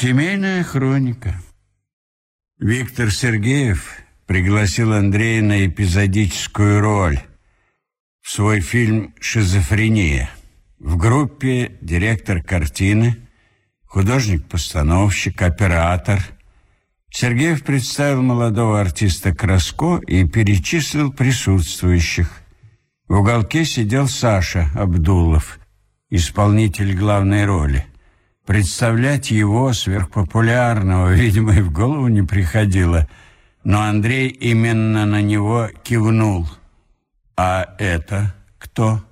Семейная хроника. Виктор Сергеев пригласил Андрея на эпизодическую роль в свой фильм «Шизофрения». В группе директор картины, художник-постановщик, оператор. Сергеев представил молодого артиста Краско и перечислил присутствующих. В уголке сидел Саша Абдулов, исполнитель главной роли. Представлять его, сверхпопулярного, видимо, и в голову не приходило, но Андрей именно на него кивнул. «А это кто?»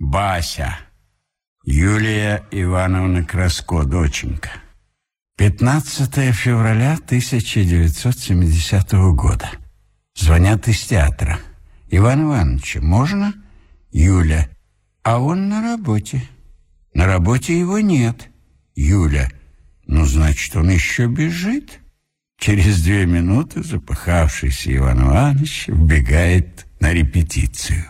Бася. Юлия Ивановна Краско, доченька. 15 февраля 1970 года. Звонят из театра. Иван Иванович, можно? Юля. А он на работе. На работе его нет. Юля. Ну, значит, он еще бежит. Через две минуты запыхавшийся Иван Иванович вбегает на репетицию.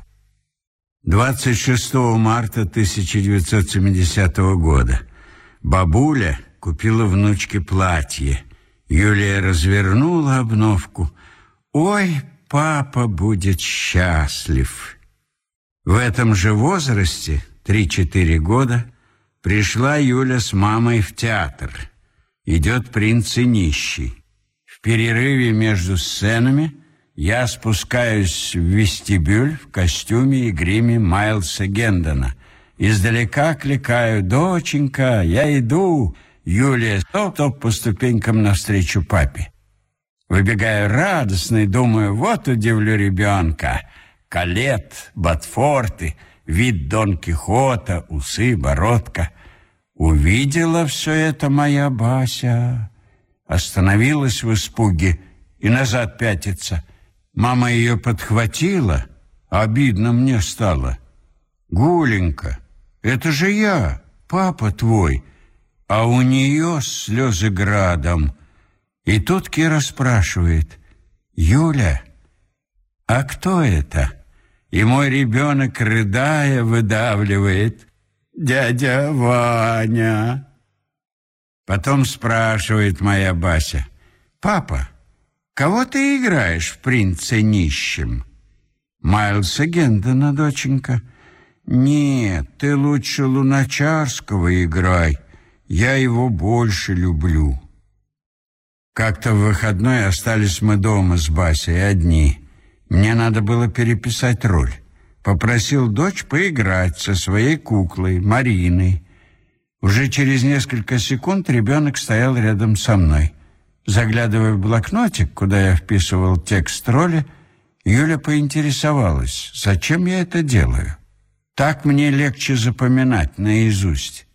26 марта 1970 года бабуля купила внучке платье. Юлия развернула обновку. «Ой, папа будет счастлив!» В этом же возрасте, 3-4 года, пришла Юля с мамой в театр. Идет принц и нищий. В перерыве между сценами – я спускаюсь в вестибюль в костюме и гриме Майлса Гендона. Издалека кликаю «Доченька, я иду!» Юлия топ-топ по ступенькам навстречу папе. Выбегаю радостный, думаю, вот удивлю ребенка. Калет, ботфорты, вид Дон Кихота, усы, бородка. Увидела все это моя Бася. Остановилась в испуге и назад пятится. Мама ее подхватила, обидно мне стало. Гуленька, это же я, папа твой, а у нее слезы градом. И тут Кира спрашивает, Юля, а кто это? И мой ребенок, рыдая, выдавливает, дядя Ваня. Потом спрашивает моя Бася, папа, Кого ты играешь в принце нищем? Майлса Гендона, доченька. Нет, ты лучше Луначарского играй. Я его больше люблю. Как-то в выходной остались мы дома с Басей одни. Мне надо было переписать роль. Попросил дочь поиграть со своей куклой Мариной. Уже через несколько секунд ребенок стоял рядом со мной. Заглядывая в блокнотик, куда я вписывал текст роли, Юля поинтересовалась, зачем я это делаю. Так мне легче запоминать наизусть.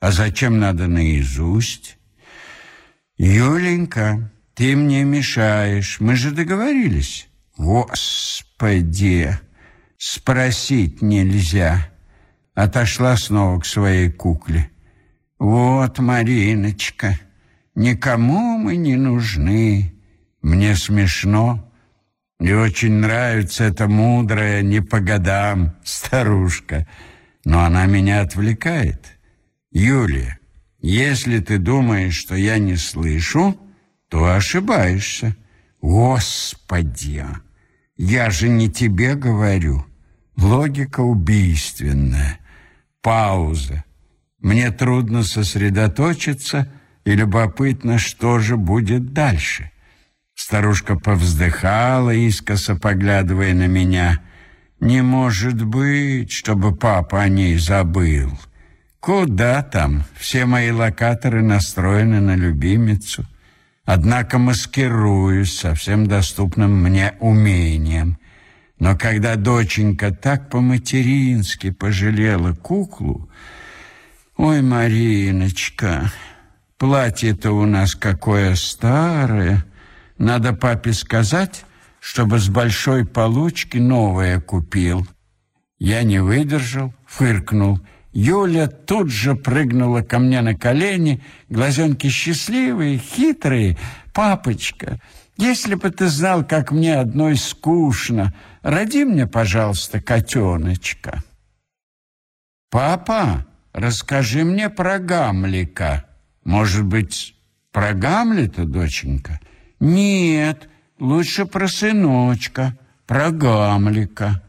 А зачем надо наизусть? Юленька, ты мне мешаешь, мы же договорились. Господи, спросить нельзя. Отошла снова к своей кукле. Вот, Мариночка, Никому мы не нужны. Мне смешно. И очень нравится эта мудрая, не по годам старушка. Но она меня отвлекает. Юлия, если ты думаешь, что я не слышу, то ошибаешься. Господи, я же не тебе говорю. Логика убийственная. Пауза. Мне трудно сосредоточиться, и любопытно, что же будет дальше. Старушка повздыхала, искоса поглядывая на меня. «Не может быть, чтобы папа о ней забыл. Куда там? Все мои локаторы настроены на любимицу. Однако маскируюсь совсем доступным мне умением. Но когда доченька так по-матерински пожалела куклу... Ой, Мариночка, Платье-то у нас какое старое. Надо папе сказать, чтобы с большой получки новое купил. Я не выдержал, фыркнул. Юля тут же прыгнула ко мне на колени, глазенки счастливые, хитрые. «Папочка, если бы ты знал, как мне одной скучно, роди мне, пожалуйста, котеночка». «Папа, расскажи мне про Гамлика». Может быть, про Гамлета, доченька? Нет, лучше про сыночка, про Гамлика.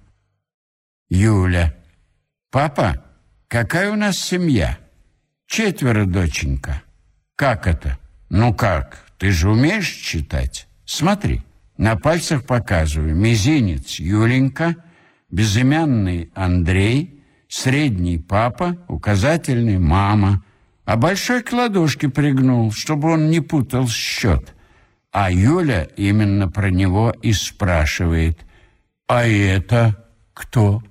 Юля. Папа, какая у нас семья? Четверо, доченька. Как это? Ну как, ты же умеешь читать? Смотри, на пальцах показываю. Мизинец Юленька, безымянный Андрей, средний папа, указательный мама, а большой к ладошке пригнул, чтобы он не путал счет. А Юля именно про него и спрашивает, «А это кто?»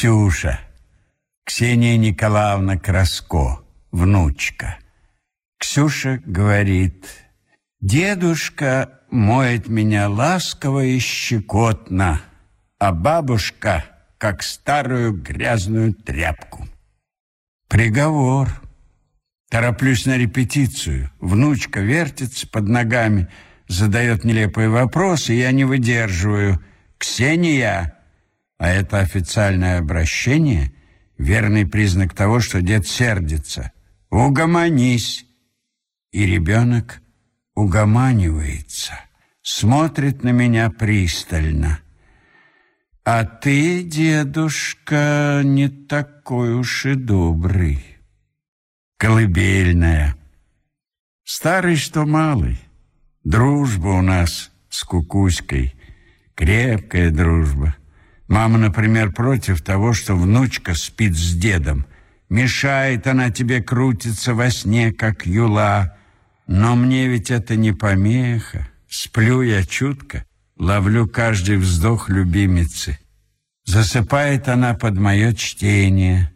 Ксюша, Ксения Николаевна Краско, внучка. Ксюша говорит, «Дедушка моет меня ласково и щекотно, а бабушка, как старую грязную тряпку». Приговор. Тороплюсь на репетицию. Внучка вертится под ногами, задает нелепые вопросы, я не выдерживаю. «Ксения!» А это официальное обращение — верный признак того, что дед сердится. «Угомонись!» И ребенок угоманивается, смотрит на меня пристально. «А ты, дедушка, не такой уж и добрый» колыбельная. Старый, что малый. Дружба у нас с Кукуськой. Крепкая дружба. Мама, например, против того, что внучка спит с дедом. Мешает она тебе крутиться во сне, как юла. Но мне ведь это не помеха. Сплю я чутко, ловлю каждый вздох любимицы. Засыпает она под мое чтение.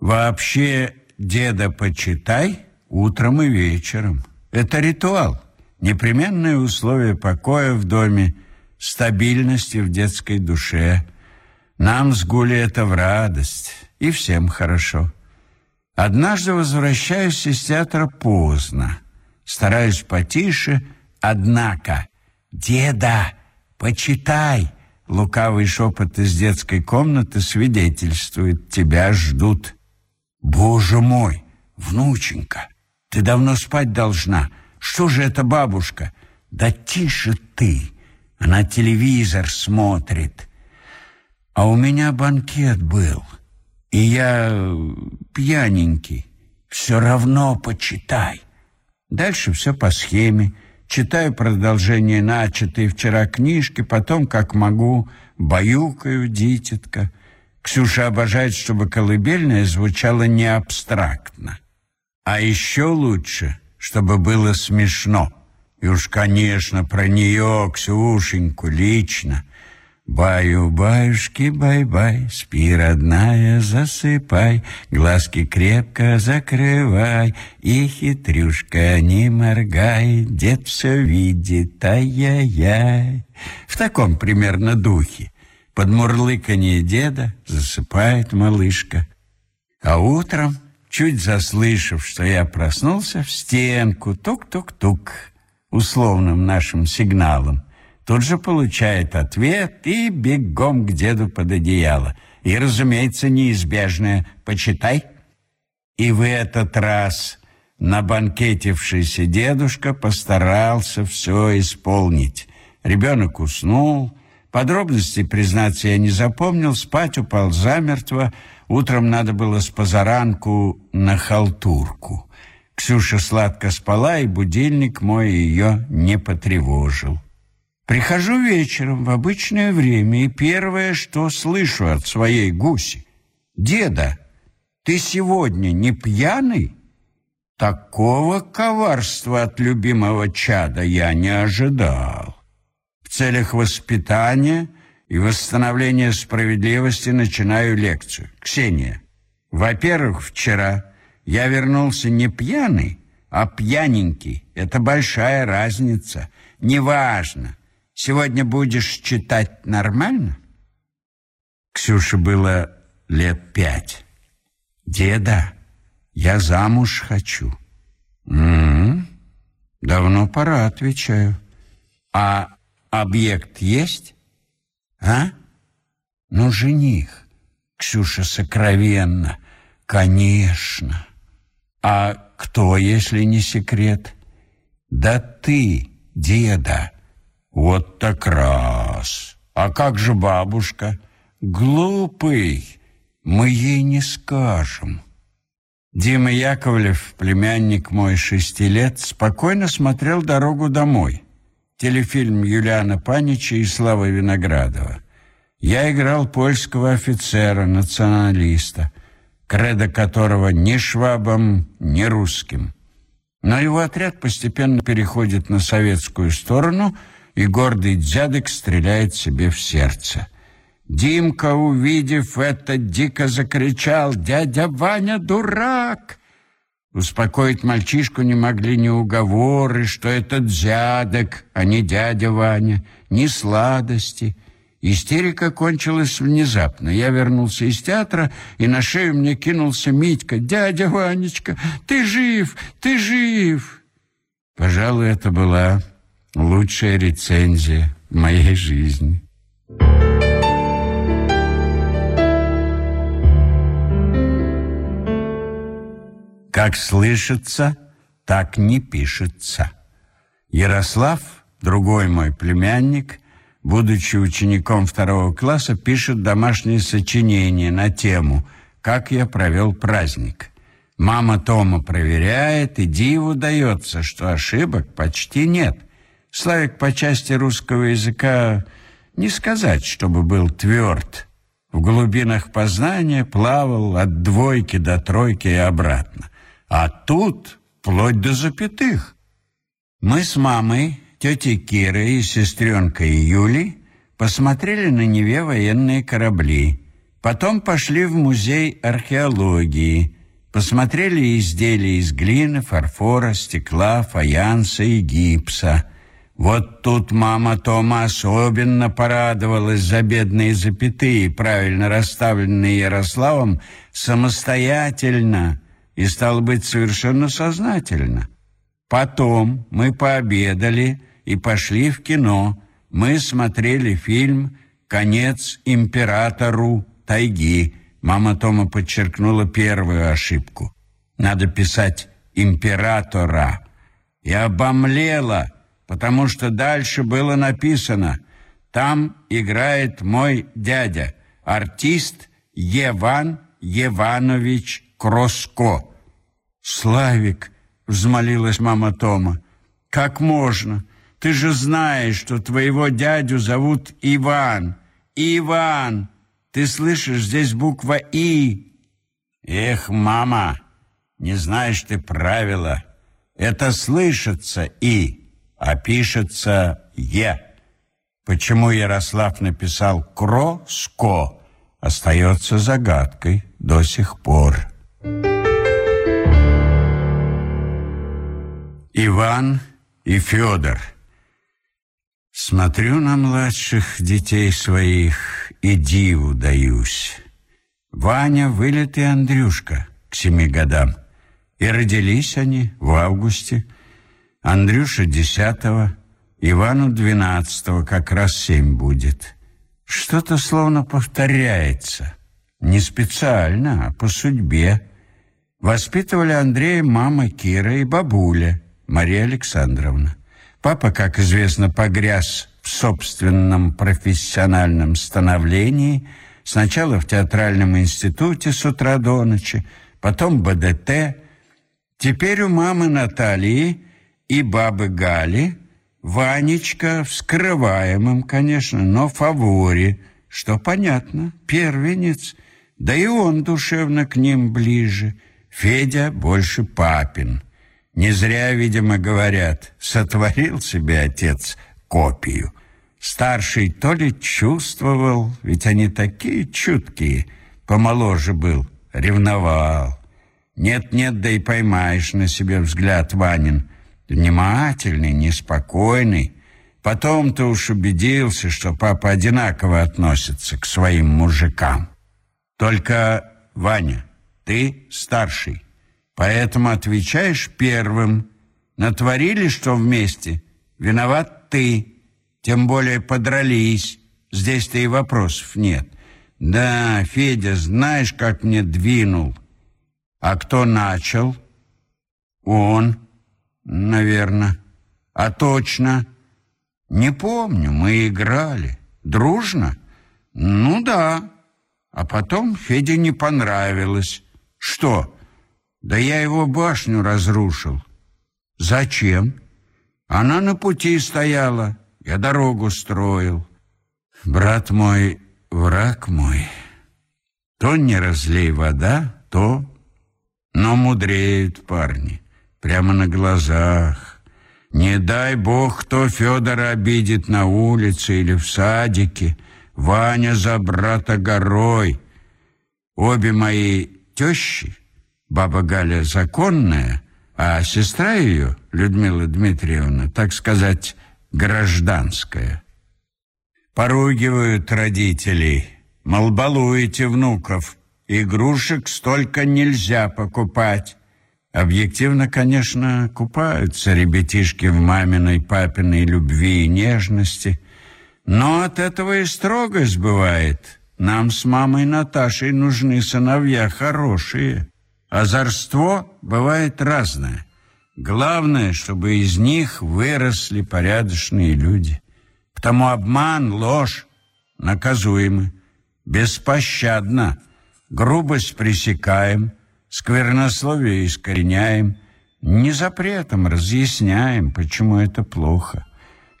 Вообще деда почитай утром и вечером. Это ритуал, непременное условие покоя в доме, стабильности в детской душе. Нам с Гулей это в радость, и всем хорошо. Однажды возвращаюсь из театра поздно, стараюсь потише, однако «Деда, почитай!» Лукавый шепот из детской комнаты свидетельствует, тебя ждут. Боже мой, внученька, ты давно спать должна. Что же это бабушка? Да тише ты, она телевизор смотрит. А у меня банкет был, и я пьяненький. Все равно почитай. Дальше все по схеме. Читаю продолжение начатой вчера книжки, потом, как могу, баюкаю дитятка. Ксюша обожает, чтобы колыбельная звучала не абстрактно. А еще лучше, чтобы было смешно. И уж, конечно, про нее, Ксюшеньку, лично. Баю-баюшки, бай-бай, спи, родная, засыпай, глазки крепко закрывай, и хитрюшка не моргай, дед все видит, ай-яй-яй. В таком примерно духе. Под мурлыканье деда засыпает малышка. А утром, чуть заслышав, что я проснулся, в стенку тук-тук-тук, условным нашим сигналом, тут же получает ответ и бегом к деду под одеяло. И, разумеется, неизбежное «почитай». И в этот раз набанкетившийся дедушка постарался все исполнить. Ребенок уснул, Подробностей, признаться, я не запомнил, спать упал замертво. Утром надо было с позаранку на халтурку. Ксюша сладко спала, и будильник мой ее не потревожил. Прихожу вечером в обычное время, и первое, что слышу от своей гуси. «Деда, ты сегодня не пьяный?» Такого коварства от любимого чада я не ожидал. В целях воспитания и восстановления справедливости начинаю лекцию. Ксения, во-первых, вчера я вернулся не пьяный, а пьяненький. Это большая разница. Неважно. Сегодня будешь читать нормально? Ксюше было лет пять. Деда, я замуж хочу. -м. Давно пора, отвечаю. А Объект есть? А? Ну, жених. Ксюша сокровенно. Конечно. А кто, если не секрет? Да ты, деда. Вот так раз. А как же бабушка? Глупый. Мы ей не скажем. Дима Яковлев, племянник мой шести лет, спокойно смотрел дорогу домой. Телефильм Юлиана Панича и Славы Виноградова. Я играл польского офицера, националиста, кредо которого ни швабам, ни русским. Но его отряд постепенно переходит на советскую сторону, и гордый дядек стреляет себе в сердце. Димка, увидев это, дико закричал «Дядя Ваня дурак!» Успокоить мальчишку не могли ни уговоры, что это дядок, а не дядя Ваня, ни сладости — Истерика кончилась внезапно. Я вернулся из театра, и на шею мне кинулся Митька. «Дядя Ванечка, ты жив! Ты жив!» Пожалуй, это была лучшая рецензия моей жизни. Как слышится, так не пишется. Ярослав, другой мой племянник – будучи учеником второго класса, пишет домашнее сочинение на тему «Как я провел праздник». Мама Тома проверяет, и диву дается, что ошибок почти нет. Славик по части русского языка не сказать, чтобы был тверд. В глубинах познания плавал от двойки до тройки и обратно. А тут вплоть до запятых. Мы с мамой тетей Кирой и сестренкой Юли посмотрели на Неве военные корабли. Потом пошли в музей археологии, посмотрели изделия из глины, фарфора, стекла, фаянса и гипса. Вот тут мама Тома особенно порадовалась за бедные запятые, правильно расставленные Ярославом, самостоятельно и, стало быть, совершенно сознательно. Потом мы пообедали, и пошли в кино. Мы смотрели фильм «Конец императору тайги». Мама Тома подчеркнула первую ошибку. Надо писать «императора». И обомлела, потому что дальше было написано «Там играет мой дядя, артист Еван Еванович Кроско». «Славик!» — взмолилась мама Тома. «Как можно? Ты же знаешь, что твоего дядю зовут Иван. Иван! Ты слышишь, здесь буква «И». Эх, мама, не знаешь ты правила. Это слышится «И», а пишется «Е». Почему Ярослав написал «Кро-ско» остается загадкой до сих пор. Иван и Федор – Смотрю на младших детей своих и диву даюсь. Ваня вылитый Андрюшка к семи годам. И родились они в августе. Андрюша десятого, Ивану двенадцатого, как раз семь будет. Что-то словно повторяется. Не специально, а по судьбе. Воспитывали Андрея мама Кира и бабуля Мария Александровна. Папа, как известно, погряз в собственном профессиональном становлении, сначала в театральном институте с утра до ночи, потом БДТ. Теперь у мамы Натальи и бабы Гали Ванечка в скрываемом, конечно, но фаворе, что понятно, первенец, да и он душевно к ним ближе. Федя больше папин. Не зря, видимо, говорят, сотворил себе отец копию. Старший то ли чувствовал, ведь они такие чуткие, помоложе был, ревновал. Нет-нет, да и поймаешь на себе взгляд Ванин. Внимательный, неспокойный. Потом-то уж убедился, что папа одинаково относится к своим мужикам. Только, Ваня, ты старший. Поэтому отвечаешь первым. Натворили что вместе? Виноват ты. Тем более подрались. Здесь-то и вопросов нет. Да, Федя, знаешь, как мне двинул? А кто начал? Он, наверное. А точно? Не помню, мы играли. Дружно? Ну да. А потом Феде не понравилось. Что? Да я его башню разрушил. Зачем? Она на пути стояла. Я дорогу строил. Брат мой, враг мой. То не разлей вода, то... Но мудреют парни. Прямо на глазах. Не дай бог, кто Федора обидит на улице или в садике. Ваня за брата горой. Обе мои тещи, баба Галя законная, а сестра ее, Людмила Дмитриевна, так сказать, гражданская. Поругивают родителей, мол, балуете внуков, игрушек столько нельзя покупать. Объективно, конечно, купаются ребятишки в маминой, папиной любви и нежности, но от этого и строгость бывает. Нам с мамой Наташей нужны сыновья хорошие. Озорство бывает разное. Главное, чтобы из них выросли порядочные люди. Потому обман, ложь наказуемы. Беспощадно. Грубость пресекаем, сквернословие искореняем, не запретом разъясняем, почему это плохо.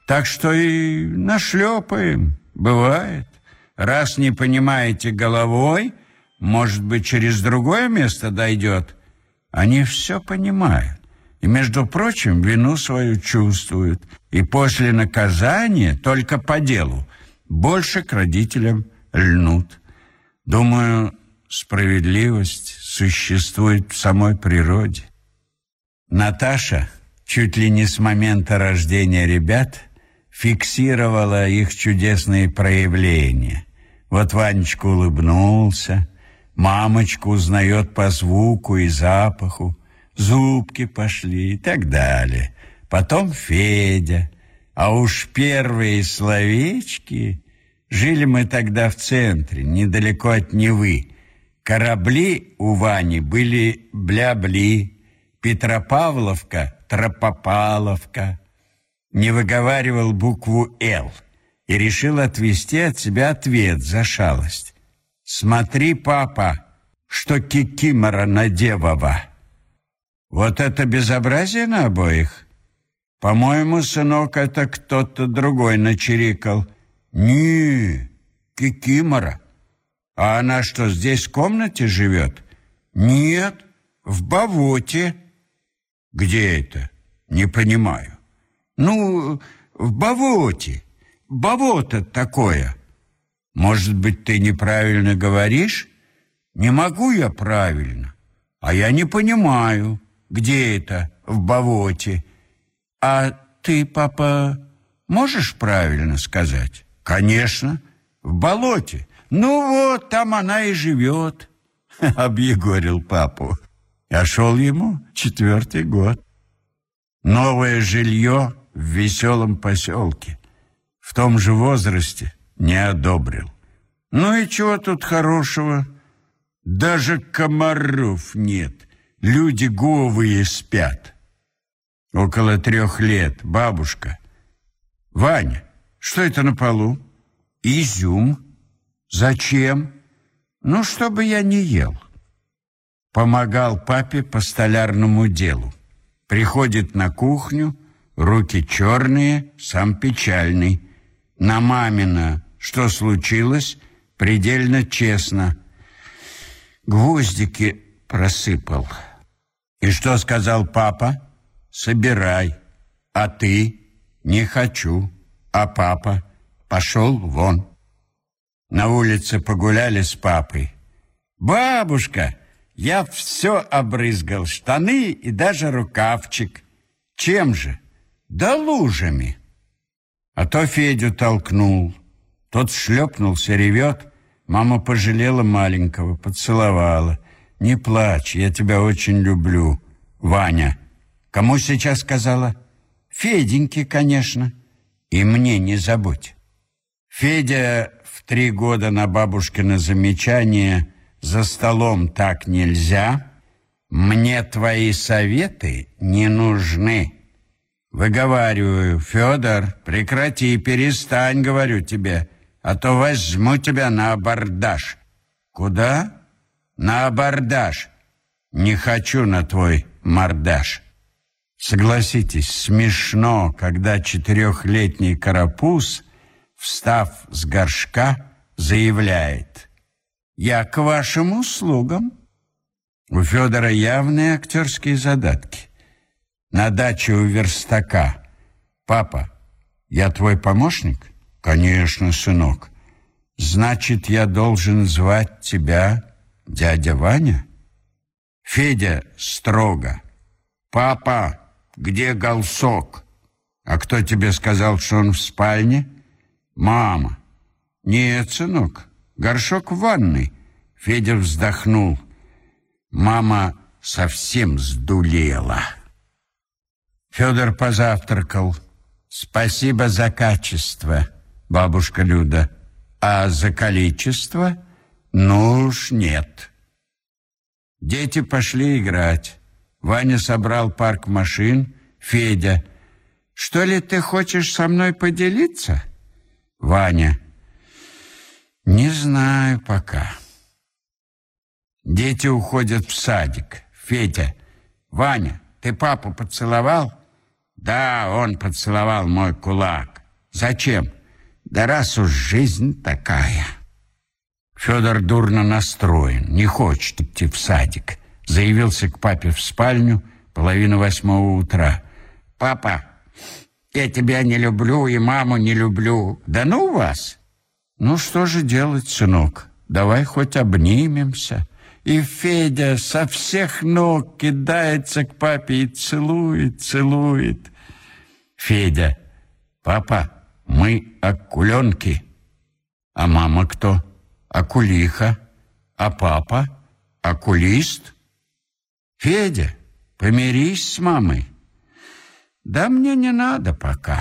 Так что и нашлепаем, бывает. Раз не понимаете головой, может быть, через другое место дойдет. Они все понимают. И, между прочим, вину свою чувствуют. И после наказания, только по делу, больше к родителям льнут. Думаю, справедливость существует в самой природе. Наташа чуть ли не с момента рождения ребят фиксировала их чудесные проявления. Вот Ванечка улыбнулся, мамочку узнает по звуку и запаху, зубки пошли и так далее. Потом Федя, а уж первые словечки... Жили мы тогда в центре, недалеко от Невы. Корабли у Вани были бля-бли, Петропавловка, Тропопаловка. Не выговаривал букву «Л» и решил отвести от себя ответ за шалость. «Смотри, папа, что кикимора надевова!» Вот это безобразие на обоих. По-моему, сынок, это кто-то другой начирикал. Не, кикимора. А она что, здесь в комнате живет? Нет, в Бавоте. Где это? Не понимаю. Ну, в Бавоте. Бавота такое. Может быть, ты неправильно говоришь? Не могу я правильно. А я не понимаю, где это в Бавоте. А ты, папа, можешь правильно сказать? Конечно, в болоте. Ну вот, там она и живет. Объегорил папу. А шел ему четвертый год. Новое жилье в веселом поселке. В том же возрасте не одобрил. Ну и чего тут хорошего? Даже комаров нет. Люди говые спят. Около трех лет. Бабушка. Ваня, что это на полу? Изюм. Зачем? Ну, чтобы я не ел. Помогал папе по столярному делу. Приходит на кухню, руки черные, сам печальный. На мамина, что случилось, предельно честно. Гвоздики просыпал. И что сказал папа? Собирай. А ты? Не хочу. А папа? Пошел вон. На улице погуляли с папой. Бабушка, я все обрызгал, штаны и даже рукавчик. Чем же? Да лужами. А то Федю толкнул. Тот шлепнулся, ревет. Мама пожалела маленького, поцеловала. «Не плачь, я тебя очень люблю, Ваня». «Кому сейчас сказала?» «Феденьке, конечно. И мне не забудь». Федя в три года на бабушкино замечание «За столом так нельзя», «Мне твои советы не нужны». Выговариваю, Федор, прекрати, перестань, говорю тебе, а то возьму тебя на абордаж. Куда? На абордаж. Не хочу на твой мордаж. Согласитесь, смешно, когда четырехлетний карапуз, встав с горшка, заявляет «Я к вашим услугам». У Федора явные актерские задатки. На даче у верстака. «Папа, я твой помощник?» «Конечно, сынок. Значит, я должен звать тебя дядя Ваня?» Федя строго. «Папа, где Голсок?» «А кто тебе сказал, что он в спальне?» «Мама». «Нет, сынок, горшок в ванной». Федя вздохнул. Мама совсем сдулела. Федор позавтракал. «Спасибо за качество, бабушка Люда. А за количество? Ну уж нет». Дети пошли играть. Ваня собрал парк машин. Федя. «Что ли ты хочешь со мной поделиться?» Ваня. «Не знаю пока». Дети уходят в садик. Федя. «Ваня, ты папу поцеловал?» «Да, он поцеловал мой кулак». «Зачем?» «Да раз уж жизнь такая». Федор дурно настроен, не хочет идти в садик. Заявился к папе в спальню половину восьмого утра. «Папа, я тебя не люблю и маму не люблю. Да ну вас!» «Ну что же делать, сынок? Давай хоть обнимемся». И Федя со всех ног кидается к папе и целует, целует. Федя, папа, мы акуленки. А мама кто? Акулиха. А папа? Акулист. Федя, помирись с мамой. Да мне не надо пока.